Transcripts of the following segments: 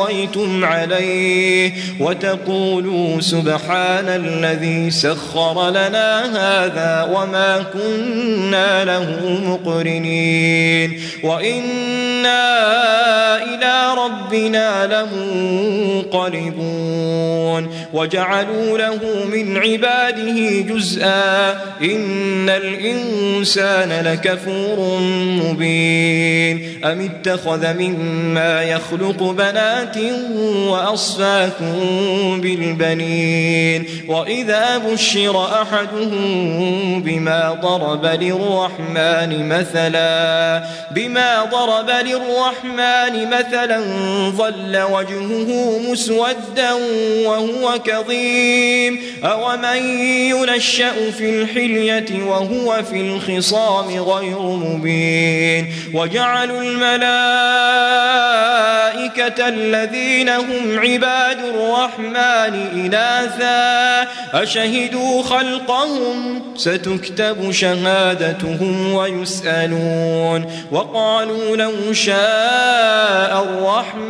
استويتم عليه وتقولوا سبحان الذي سخر لنا هذا وما كنا له مقرنين وإنا ربنا لمنقلبون وجعلوا له من عباده جزءا إن الإنسان لكفور مبين أم اتخذ مما يخلق بنات وأصفاكم بالبنين وإذا بشر أحدهم بما ضرب للرحمن مثلا بما ضرب للرحمن مثلا ظل وجهه مسودا وهو كظيم. أومن ينشأ في الحلية وهو في الخصام غير مبين. وجعلوا الملائكة الذين هم عباد الرحمن إناثا. أشهدوا خلقهم؟ ستكتب شهادتهم ويسألون. وقالوا لو شاء الرحمن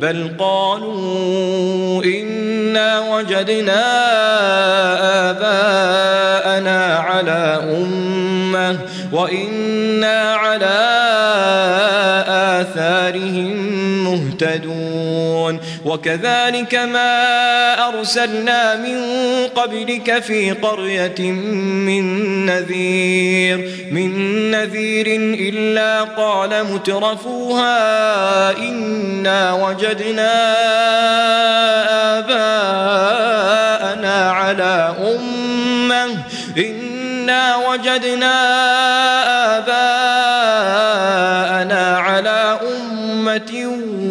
بل قالوا إنا وجدنا آباءنا على أمة وإنا على آثارهم مهتدون. وكذلك ما أرسلنا من قبلك في قرية من نذير من نذير إلا قال مترفوها إنا وجدنا آباءنا على أمة إنا وجدنا آباءنا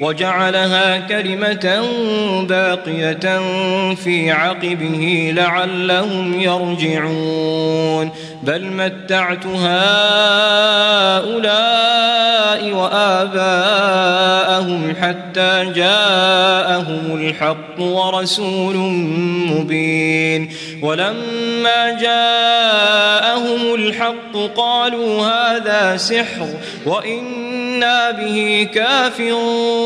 وجعلها كلمة باقية في عقبه لعلهم يرجعون. بل متعت هؤلاء وآباءهم حتى جاءهم الحق ورسول مبين. ولما جاءهم الحق قالوا هذا سحر وإنا به كافرون.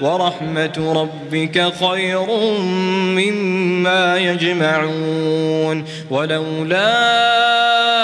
ورحمة ربك خير مما يجمعون. ولولا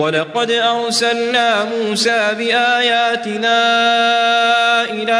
ولقد أرسلنا موسى بآياتنا إلى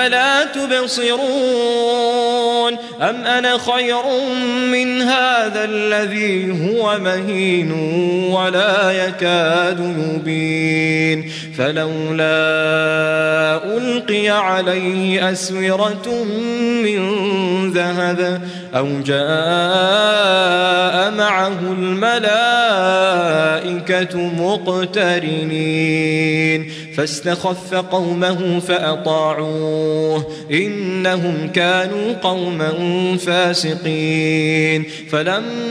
تبصرون أم أنا خير من هذا الذي هو مهين ولا يكاد يبين فلولا ألقي عليه أسورة من ذهب أو جاء معه الملائكة مقترنين. فاستخف قومه فأطاعوه. إنهم كانوا قوما فاسقين. فلما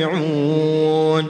خاشعون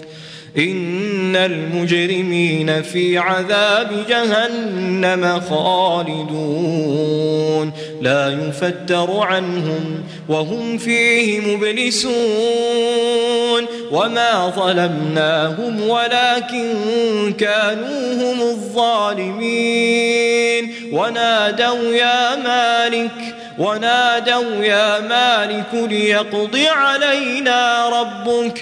إن المجرمين في عذاب جهنم خالدون. لا يفتر عنهم وهم فيه مبلسون. وما ظلمناهم ولكن كانوا هم الظالمين. ونادوا يا مالك ونادوا يا مالك ليقض علينا ربك.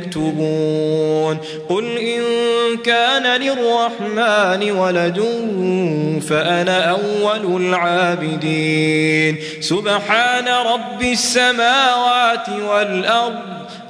يكتبون. قل إن كان للرحمن ولد فأنا أول العابدين. سبحان رب السماوات والأرض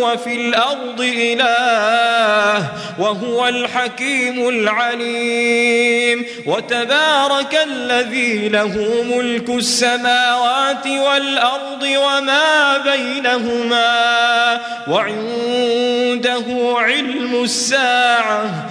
وفي الأرض إله وهو الحكيم العليم. وتبارك الذي له ملك السماوات والأرض وما بينهما وعنده علم الساعة